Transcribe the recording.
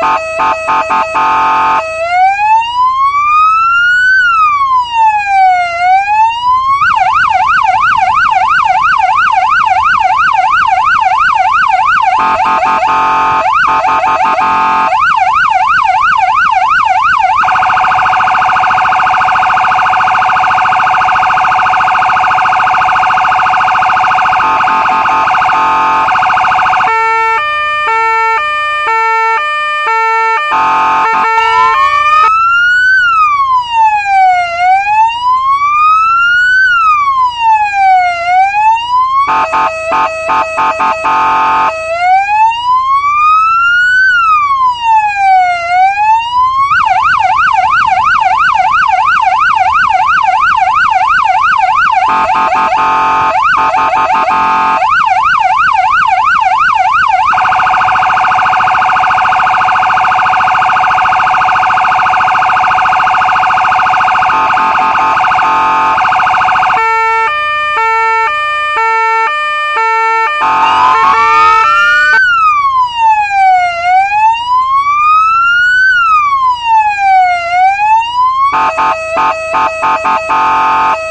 Bop, bop, bop, bop, bop. Bye. Thank you.